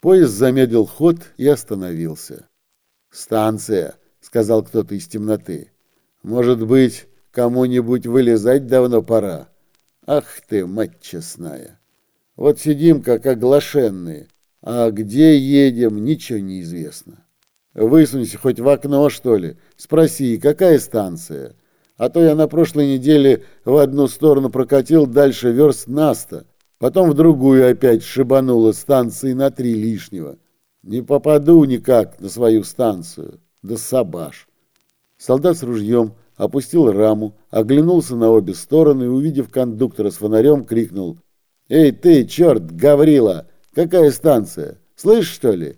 Поезд замедлил ход и остановился. «Станция», — сказал кто-то из темноты. «Может быть, кому-нибудь вылезать давно пора? Ах ты, мать честная! Вот сидим, как оглашенные, а где едем, ничего не известно. Высунься хоть в окно, что ли, спроси, какая станция? А то я на прошлой неделе в одну сторону прокатил дальше верст наста, потом в другую опять шибануло станции на три лишнего. Не попаду никак на свою станцию, да сабаш. Солдат с ружьем опустил раму, оглянулся на обе стороны и, увидев кондуктора с фонарем, крикнул «Эй ты, черт, Гаврила, какая станция? Слышь, что ли?»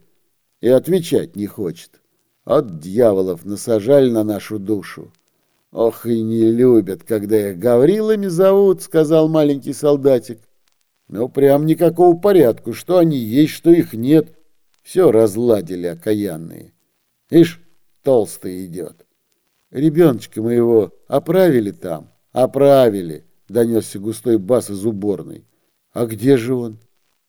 И отвечать не хочет. От дьяволов насажали на нашу душу. «Ох, и не любят, когда их Гаврилами зовут», — сказал маленький солдатик. «Ну, прям никакого порядку, что они есть, что их нет. Все разладили окаянные. Ишь, толстый идет. Ребеночка моего оправили там? Оправили, донесся густой бас из уборной. А где же он?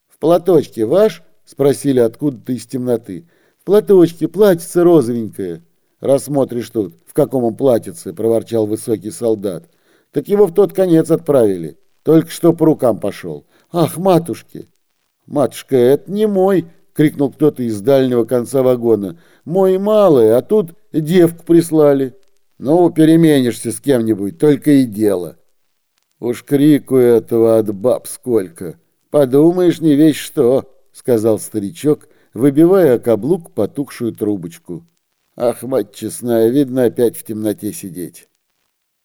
В платочке ваш? Спросили откуда-то из темноты. В платочке, платьице розовенькое. Рассмотришь тут, в каком он платьице, проворчал высокий солдат. Так его в тот конец отправили. Только что по рукам пошел. Ах, матушки! Матушка, это не мой, крикнул кто-то из дальнего конца вагона. Мой малый, а тут девку прислали. Ну, переменишься с кем-нибудь, только и дело. Уж крику этого от баб сколько. Подумаешь, не весь что, сказал старичок, выбивая каблук потухшую трубочку. Ах, мать честная, видно опять в темноте сидеть.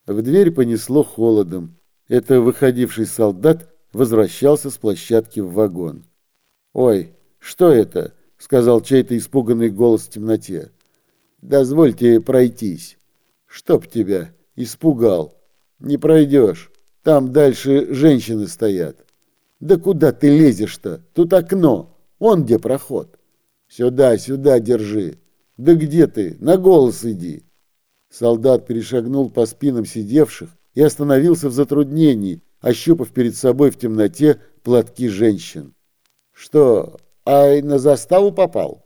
В дверь понесло холодом. Это выходивший солдат возвращался с площадки в вагон. «Ой, что это?» — сказал чей-то испуганный голос в темноте. «Дозвольте пройтись». «Чтоб тебя испугал. Не пройдешь. Там дальше женщины стоят». «Да куда ты лезешь-то? Тут окно. Вон где проход». «Сюда, сюда держи». «Да где ты? На голос иди!» Солдат перешагнул по спинам сидевших и остановился в затруднении, ощупав перед собой в темноте платки женщин. «Что, ай, на заставу попал?»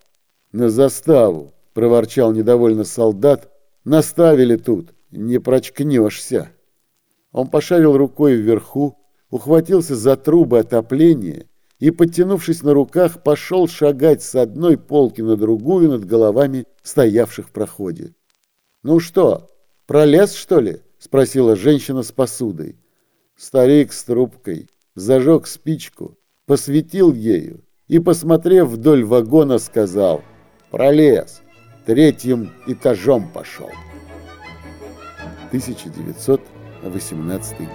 «На заставу», — проворчал недовольно солдат. «Наставили тут, не прочкнешься». Он пошарил рукой вверху, ухватился за трубы отопления и, подтянувшись на руках, пошел шагать с одной полки на другую над головами стоявших в проходе. «Ну что, пролез, что ли?» — спросила женщина с посудой. Старик с трубкой зажег спичку, посветил ею и, посмотрев вдоль вагона, сказал «Пролез, третьим этажом пошел». 1918 год.